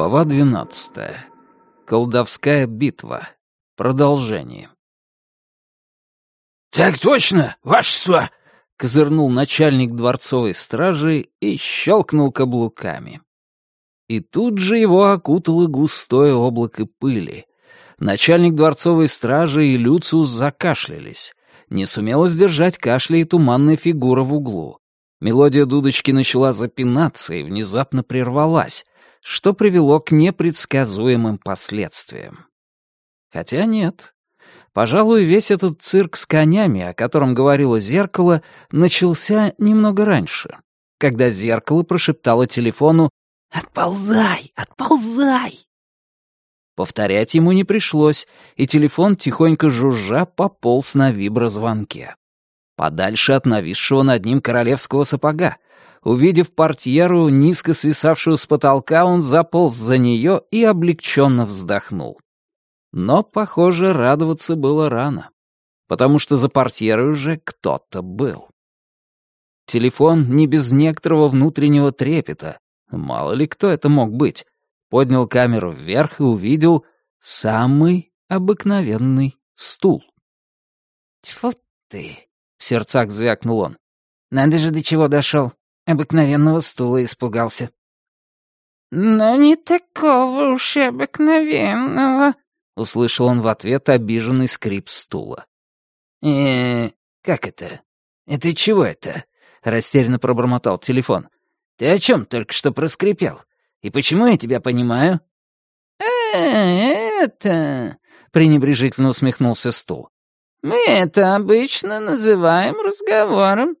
Глава двенадцатая. Колдовская битва. Продолжение. «Так точно, вашество!» — козырнул начальник дворцовой стражи и щелкнул каблуками. И тут же его окутало густое облако пыли. Начальник дворцовой стражи и Люциус закашлялись. Не сумела сдержать кашля и туманная фигура в углу. Мелодия дудочки начала запинаться и внезапно прервалась, что привело к непредсказуемым последствиям. Хотя нет. Пожалуй, весь этот цирк с конями, о котором говорило зеркало, начался немного раньше, когда зеркало прошептало телефону «Отползай! Отползай!». Повторять ему не пришлось, и телефон тихонько жужжа пополз на виброзвонке подальше от нависшего над ним королевского сапога. Увидев портьеру, низко свисавшую с потолка, он заполз за нее и облегченно вздохнул. Но, похоже, радоваться было рано, потому что за портьерой уже кто-то был. Телефон не без некоторого внутреннего трепета, мало ли кто это мог быть, поднял камеру вверх и увидел самый обыкновенный стул. «Тьфу ты!» В сердцах звякнул он. «Надо же, до чего дошел. Обыкновенного стула испугался». «Но не такого уж и обыкновенного», — услышал он в ответ обиженный скрип стула. э как это? Это чего это?» — растерянно пробормотал телефон. «Ты о чем только что проскрипел? И почему я тебя понимаю?» «Э, это...» — пренебрежительно усмехнулся стул. Мы это обычно называем разговором».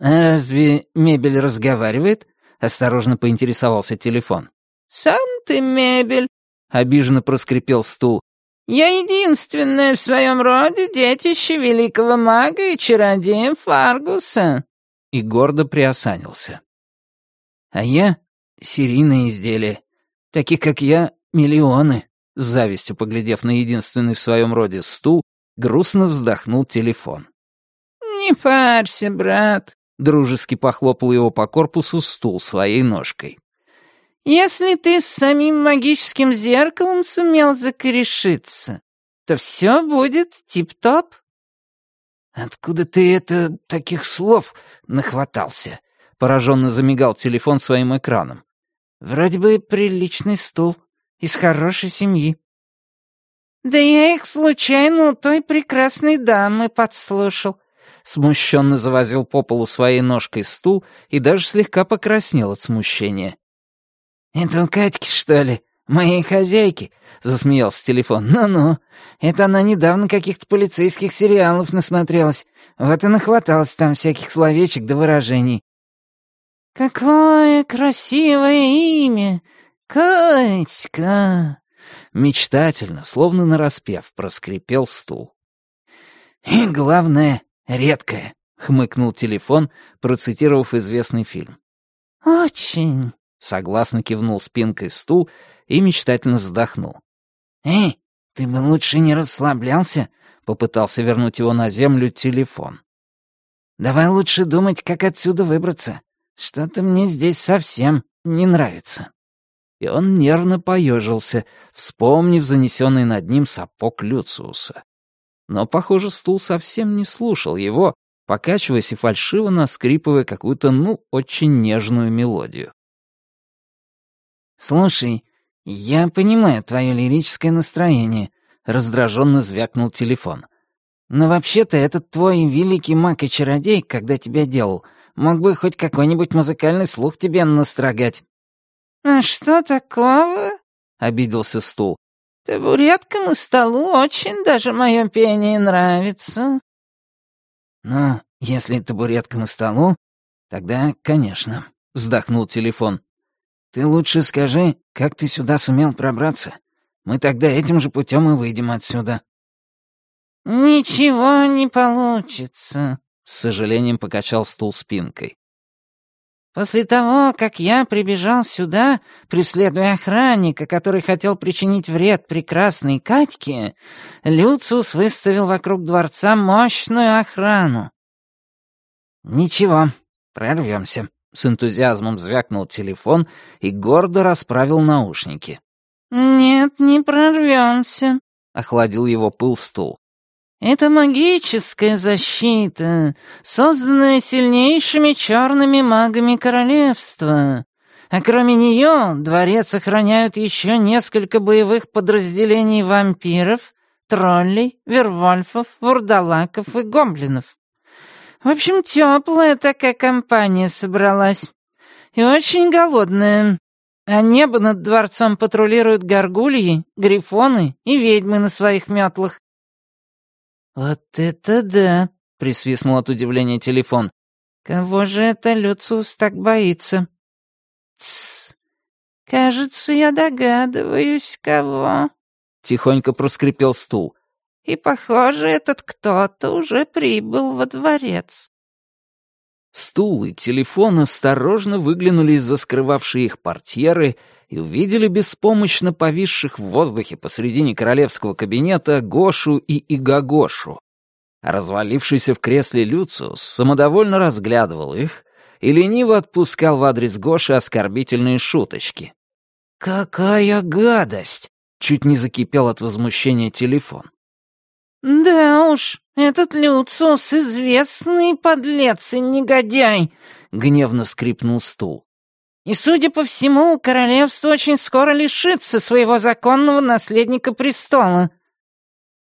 «А разве мебель разговаривает?» — осторожно поинтересовался телефон. «Сам ты мебель», — обиженно проскрипел стул. «Я единственная в своем роде детище великого мага и чародея Фаргуса». И гордо приосанился. «А я — серийное изделие. Таких, как я, миллионы», — с завистью поглядев на единственный в своем роде стул, Грустно вздохнул телефон. «Не парься, брат», — дружески похлопал его по корпусу стул своей ножкой. «Если ты с самим магическим зеркалом сумел закорешиться, то все будет тип-топ». «Откуда ты это таких слов нахватался?» — пораженно замигал телефон своим экраном. «Вроде бы приличный стул, из хорошей семьи». «Да я их случайно у той прекрасной дамы подслушал». Смущенно завозил по полу своей ножкой стул и даже слегка покраснел от смущения. «Это у Катьки, что ли? Моей хозяйки?» — засмеялся телефон. «Ну-ну, это она недавно каких-то полицейских сериалов насмотрелась. Вот и нахваталась там всяких словечек да выражений». «Какое красивое имя! Катька!» Мечтательно, словно нараспев, проскрипел стул. «И главное, редкое», — хмыкнул телефон, процитировав известный фильм. «Очень», — согласно кивнул спинкой стул и мечтательно вздохнул. «Эй, ты бы лучше не расслаблялся», — попытался вернуть его на землю телефон. «Давай лучше думать, как отсюда выбраться. Что-то мне здесь совсем не нравится» и он нервно поежился, вспомнив занесенный над ним сапог Люциуса. Но, похоже, стул совсем не слушал его, покачиваясь и фальшиво наскрипывая какую-то, ну, очень нежную мелодию. «Слушай, я понимаю твое лирическое настроение», — раздраженно звякнул телефон. «Но вообще-то этот твой великий маг и чародей, когда тебя делал, мог бы хоть какой-нибудь музыкальный слух тебе настрогать». «А что такого?» — обиделся стул. «Табуреткам и столу очень даже мое пение нравится». «Ну, если табуреткам и столу, тогда, конечно», — вздохнул телефон. «Ты лучше скажи, как ты сюда сумел пробраться. Мы тогда этим же путем и выйдем отсюда». «Ничего не получится», — с сожалением покачал стул спинкой. После того, как я прибежал сюда, преследуя охранника, который хотел причинить вред прекрасной Катьке, Люциус выставил вокруг дворца мощную охрану. «Ничего, прорвемся», С энтузиазмом звякнул телефон и гордо расправил наушники. «Нет, не прорвемся», — охладил его пыл стул. «Это магическая защита, созданная сильнейшими черными магами королевства. А кроме нее, дворец охраняют еще несколько боевых подразделений вампиров, троллей, вервольфов, вурдалаков и гоблинов. В общем, теплая такая компания собралась. И очень голодная. А небо над дворцом патрулируют горгульи, грифоны и ведьмы на своих метлах. «Вот это да!» — присвистнул от удивления телефон. «Кого же это Люциус так боится?» «Тссс! Кажется, я догадываюсь, кого!» — тихонько проскрипел стул. И, похоже, этот кто-то уже прибыл во дворец. Стул и телефон осторожно выглянули из-за скрывавшей их портьеры и увидели беспомощно повисших в воздухе посредине королевского кабинета Гошу и Игогошу. А развалившийся в кресле Люциус самодовольно разглядывал их и лениво отпускал в адрес Гоши оскорбительные шуточки. «Какая гадость!» — чуть не закипел от возмущения телефон. «Да уж, этот Люциус известный подлец и негодяй», — гневно скрипнул стул. «И, судя по всему, королевство очень скоро лишится своего законного наследника престола».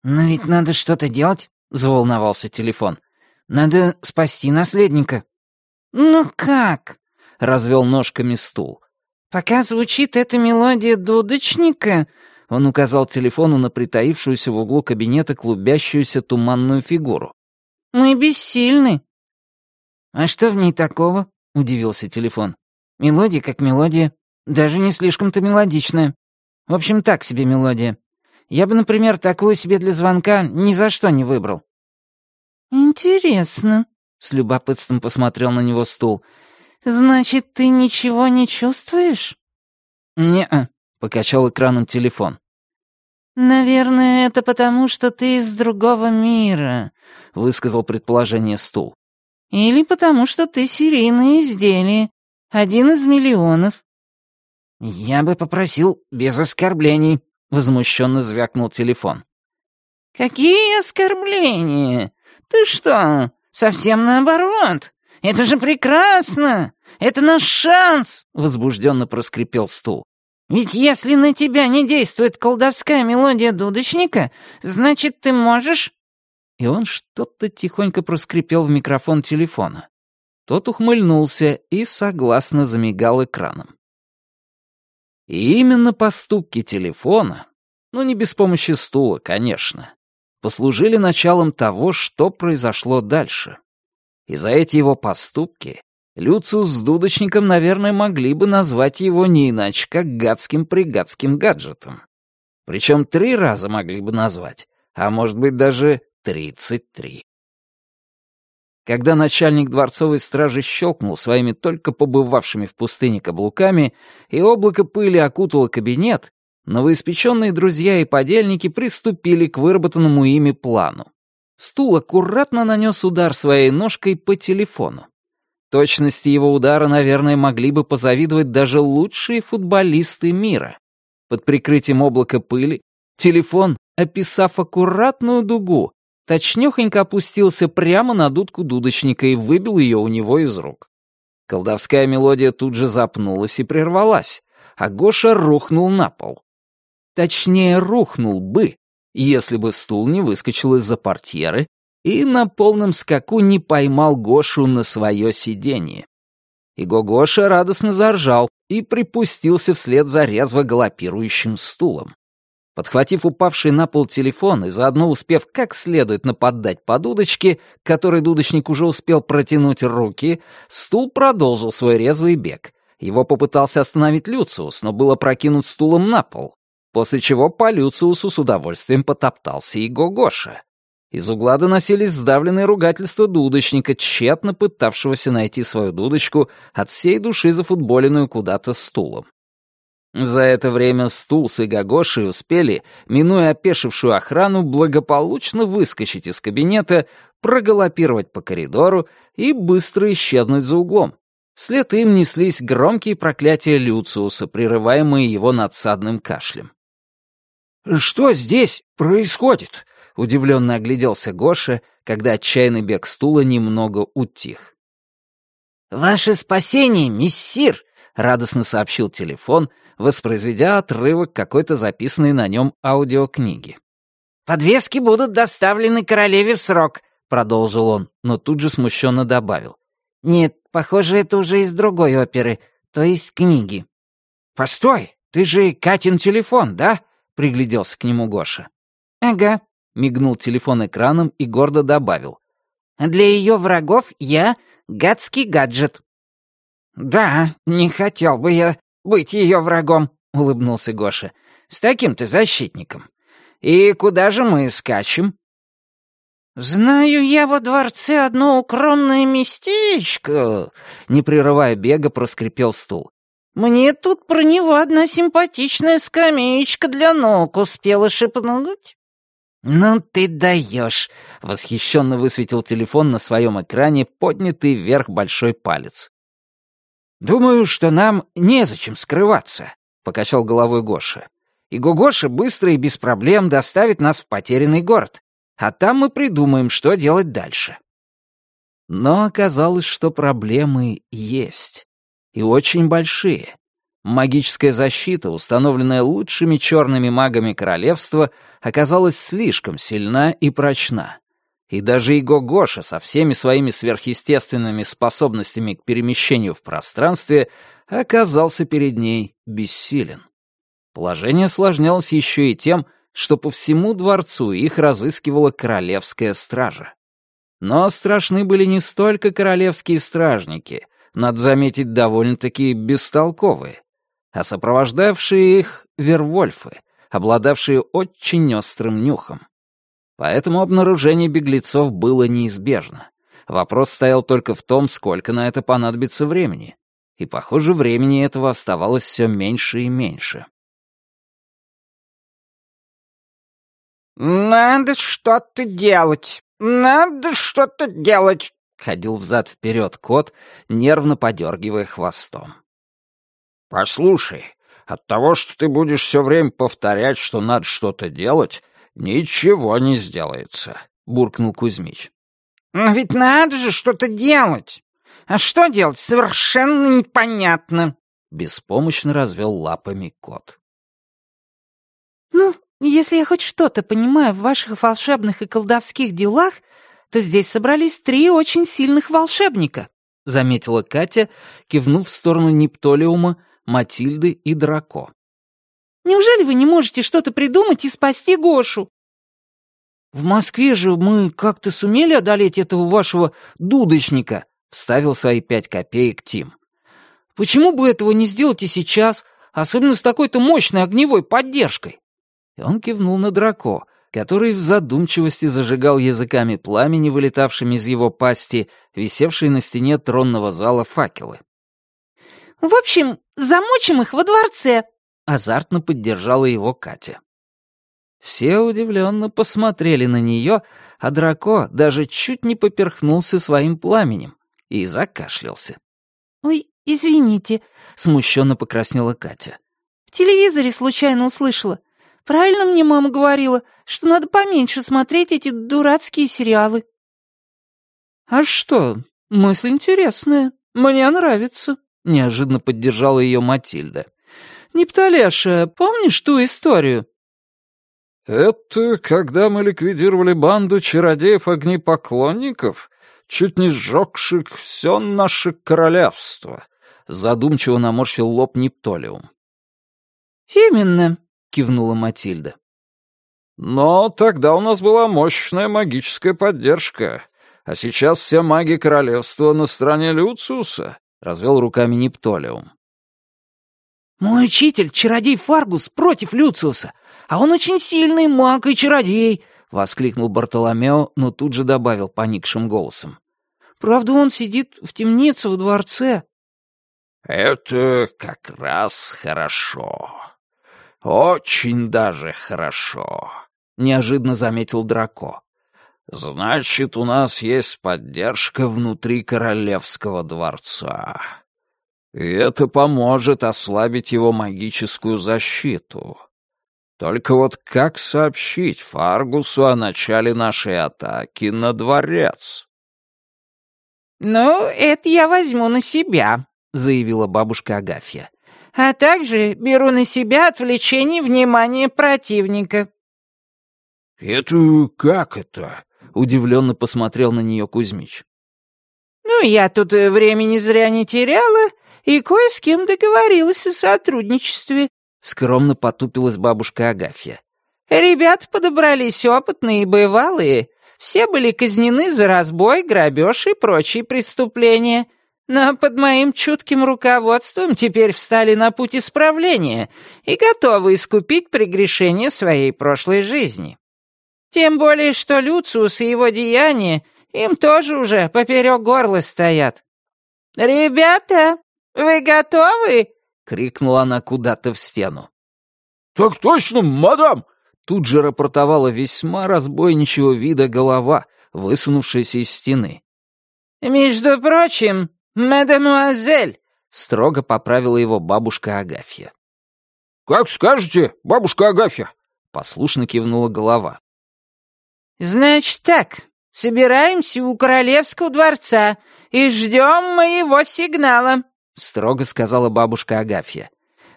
«Но ведь надо что-то делать», — заволновался телефон. «Надо спасти наследника». «Ну как?» — развел ножками стул. «Пока звучит эта мелодия дудочника, он указал телефону на притаившуюся в углу кабинета клубящуюся туманную фигуру. «Мы бессильны». «А что в ней такого?» — удивился телефон. «Мелодия как мелодия. Даже не слишком-то мелодичная. В общем, так себе мелодия. Я бы, например, такую себе для звонка ни за что не выбрал». «Интересно», — с любопытством посмотрел на него стул. «Значит, ты ничего не чувствуешь?» «Не-а», — покачал экраном телефон. «Наверное, это потому, что ты из другого мира», — высказал предположение стул. «Или потому, что ты серийное изделие, один из миллионов». «Я бы попросил без оскорблений», — возмущенно звякнул телефон. «Какие оскорбления? Ты что, совсем наоборот? Это же прекрасно! Это наш шанс!» — возбужденно проскрипел стул. Ведь если на тебя не действует колдовская мелодия дудочника, значит, ты можешь...» И он что-то тихонько проскрипел в микрофон телефона. Тот ухмыльнулся и согласно замигал экраном. И именно поступки телефона, ну не без помощи стула, конечно, послужили началом того, что произошло дальше. И за эти его поступки Люциус с дудочником, наверное, могли бы назвать его не иначе, как гадским-пригадским гаджетом. Причем три раза могли бы назвать, а может быть даже тридцать три. Когда начальник дворцовой стражи щелкнул своими только побывавшими в пустыне каблуками, и облако пыли окутало кабинет, новоиспеченные друзья и подельники приступили к выработанному ими плану. Стул аккуратно нанес удар своей ножкой по телефону. Точности его удара, наверное, могли бы позавидовать даже лучшие футболисты мира. Под прикрытием облака пыли телефон, описав аккуратную дугу, точнёхонько опустился прямо на дудку дудочника и выбил ее у него из рук. Колдовская мелодия тут же запнулась и прервалась, а Гоша рухнул на пол. Точнее, рухнул бы, если бы стул не выскочил из-за портьеры и на полном скаку не поймал Гошу на свое сиденье. И Гогоша радостно заржал и припустился вслед за резво галопирующим стулом. Подхватив упавший на пол телефон и заодно успев как следует наподдать по дудочке, которой дудочник уже успел протянуть руки, стул продолжил свой резвый бег. Его попытался остановить Люциус, но было прокинут стулом на пол, после чего по Люциусу с удовольствием потоптался и Гогоша. Из угла доносились сдавленные ругательства дудочника, тщетно пытавшегося найти свою дудочку от всей души зафутболенную куда-то стулом. За это время стул с Игогошей успели, минуя опешившую охрану, благополучно выскочить из кабинета, проголопировать по коридору и быстро исчезнуть за углом. Вслед им неслись громкие проклятия Люциуса, прерываемые его надсадным кашлем. «Что здесь происходит?» — удивленно огляделся Гоша, когда отчаянный бег стула немного утих. «Ваше спасение, миссир!» — радостно сообщил телефон, воспроизведя отрывок какой-то записанной на нем аудиокниги. «Подвески будут доставлены королеве в срок», — продолжил он, но тут же смущенно добавил. «Нет, похоже, это уже из другой оперы, то есть книги». «Постой, ты же Катин телефон, да?» — пригляделся к нему Гоша. «Ага», — мигнул телефон экраном и гордо добавил. «Для ее врагов я гадский гаджет». «Да, не хотел бы я быть ее врагом», — улыбнулся Гоша. «С таким-то защитником. И куда же мы скачем?» «Знаю я во дворце одно укромное местечко», — не прерывая бега, проскрипел стул. «Мне тут про него одна симпатичная скамеечка для ног успела шепнуть». «Ну ты даешь!» — восхищенно высветил телефон на своем экране, поднятый вверх большой палец. «Думаю, что нам незачем скрываться», — покачал головой Гоша. «И Гугоша быстро и без проблем доставит нас в потерянный город а там мы придумаем, что делать дальше». Но оказалось, что проблемы есть. И очень большие. Магическая защита, установленная лучшими черными магами королевства, оказалась слишком сильна и прочна. И даже Иго Гоша со всеми своими сверхъестественными способностями к перемещению в пространстве оказался перед ней бессилен. Положение осложнялось еще и тем, что по всему дворцу их разыскивала королевская стража. Но страшны были не столько королевские стражники, надо заметить, довольно-таки бестолковые, а сопровождавшие их вервольфы, обладавшие очень острым нюхом. Поэтому обнаружение беглецов было неизбежно. Вопрос стоял только в том, сколько на это понадобится времени. И, похоже, времени этого оставалось все меньше и меньше. «Надо что-то делать! Надо что-то делать!» — ходил взад-вперед кот, нервно подергивая хвостом. «Послушай, от того, что ты будешь все время повторять, что надо что-то делать, ничего не сделается», — буркнул Кузьмич. «Но ведь надо же что-то делать! А что делать, совершенно непонятно!» — беспомощно развел лапами кот. «Ну, если я хоть что-то понимаю в ваших волшебных и колдовских делах, то здесь собрались три очень сильных волшебника», — заметила Катя, кивнув в сторону Нептолиума, Матильды и Драко. «Неужели вы не можете что-то придумать и спасти Гошу?» «В Москве же мы как-то сумели одолеть этого вашего дудочника», — вставил свои пять копеек Тим. «Почему бы этого не сделать и сейчас, особенно с такой-то мощной огневой поддержкой?» И он кивнул на Драко, который в задумчивости зажигал языками пламени, вылетавшими из его пасти, висевшие на стене тронного зала факелы. «В общем, замочим их во дворце», — азартно поддержала его Катя. Все удивленно посмотрели на нее, а Драко даже чуть не поперхнулся своим пламенем и закашлялся. «Ой, извините», — смущенно покраснела Катя. «В телевизоре случайно услышала. Правильно мне мама говорила, что надо поменьше смотреть эти дурацкие сериалы». «А что, мысль интересная, мне нравится», — неожиданно поддержала ее Матильда. «Непталеша, помнишь ту историю?» «Это когда мы ликвидировали банду чародеев-огнепоклонников, чуть не сжегших все наше королевство», — задумчиво наморщил лоб Нептолиум. «Именно», — кивнула Матильда. «Но тогда у нас была мощная магическая поддержка, а сейчас все маги королевства на стороне Люциуса», — развел руками Нептолиум. «Мой учитель, чародей Фаргус, против Люциуса, а он очень сильный маг и чародей», — воскликнул Бартоломео, но тут же добавил поникшим голосом. «Правда, он сидит в темнице в дворце». «Это как раз хорошо», «Очень даже хорошо», — неожиданно заметил Драко. «Значит, у нас есть поддержка внутри королевского дворца. И это поможет ослабить его магическую защиту. Только вот как сообщить Фаргусу о начале нашей атаки на дворец? «Ну, это я возьму на себя», — заявила бабушка Агафья. «А также беру на себя отвлечение внимания противника». «Это как это?» — удивленно посмотрел на нее Кузьмич. «Ну, я тут э, времени зря не теряла и кое с кем договорилась о сотрудничестве», — скромно потупилась бабушка Агафья. «Ребята подобрались опытные и бывалые. Все были казнены за разбой, грабеж и прочие преступления. Но под моим чутким руководством теперь встали на путь исправления и готовы искупить прегрешение своей прошлой жизни. Тем более, что Люциус и его деяния им тоже уже поперек горла стоят. «Ребята, вы готовы?» — крикнула она куда-то в стену. «Так точно, мадам!» Тут же рапортовала весьма разбойничего вида голова, высунувшаяся из стены. «Между прочим, мадемуазель!» — строго поправила его бабушка Агафья. «Как скажете, бабушка Агафья!» — послушно кивнула голова. «Значит так, собираемся у королевского дворца и ждем моего сигнала», — строго сказала бабушка Агафья.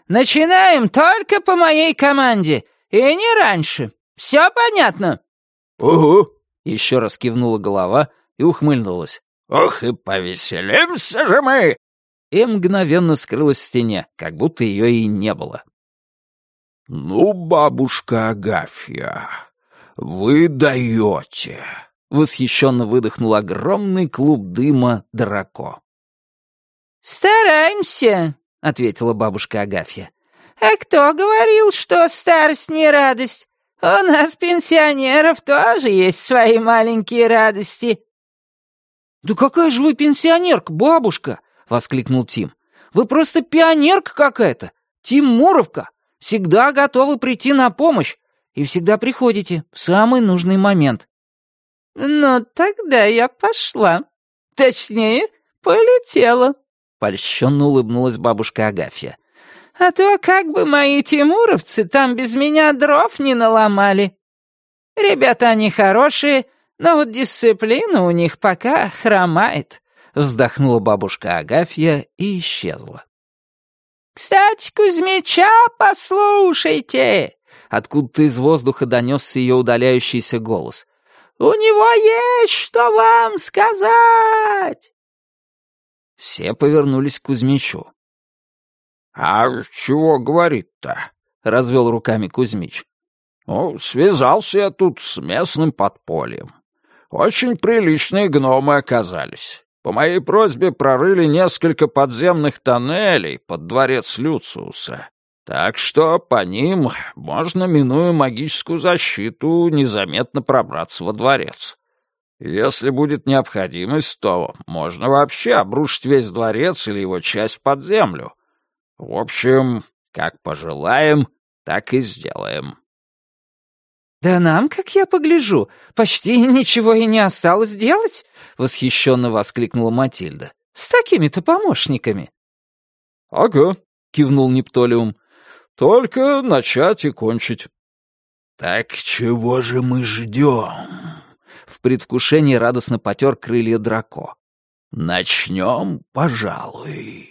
«Начинаем только по моей команде, и не раньше. Все понятно?» «Угу», — еще раз кивнула голова и ухмыльнулась. «Ох и повеселимся же мы!» И мгновенно скрылась в стене, как будто ее и не было. «Ну, бабушка Агафья, вы даете!» Восхищенно выдохнул огромный клуб дыма Драко. «Стараемся», — ответила бабушка Агафья. «А кто говорил, что старость не радость? У нас, пенсионеров, тоже есть свои маленькие радости». «Да какая же вы пенсионерка, бабушка!» — воскликнул Тим. «Вы просто пионерка какая-то! Тим Муровка! Всегда готовы прийти на помощь и всегда приходите в самый нужный момент». «Ну, тогда я пошла. Точнее, полетела», — польщенно улыбнулась бабушка Агафья. А то как бы мои тимуровцы там без меня дров не наломали. Ребята они хорошие, но вот дисциплина у них пока хромает», — вздохнула бабушка Агафья и исчезла. «Кстати, Кузьмича послушайте!» Откуда-то из воздуха донесся ее удаляющийся голос. «У него есть что вам сказать!» Все повернулись к Кузьмичу. «А чего говорит-то?» — развел руками Кузьмич. «Ну, связался я тут с местным подпольем. Очень приличные гномы оказались. По моей просьбе прорыли несколько подземных тоннелей под дворец Люциуса. Так что по ним можно, минуя магическую защиту, незаметно пробраться во дворец. Если будет необходимость, то можно вообще обрушить весь дворец или его часть под землю. В общем, как пожелаем, так и сделаем. «Да нам, как я погляжу, почти ничего и не осталось делать!» — восхищенно воскликнула Матильда. «С такими-то помощниками!» «Ага», — кивнул Нептолиум. «Только начать и кончить». «Так чего же мы ждем?» В предвкушении радостно потер крылья Драко. «Начнем, пожалуй».